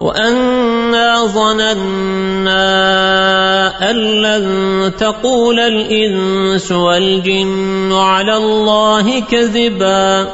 وَأَنَّا ظَنَنَّا أَن لَّن تَقُولَ الْإِنسُ وَالْجِنُّ عَلَى اللَّهِ كَذِبًا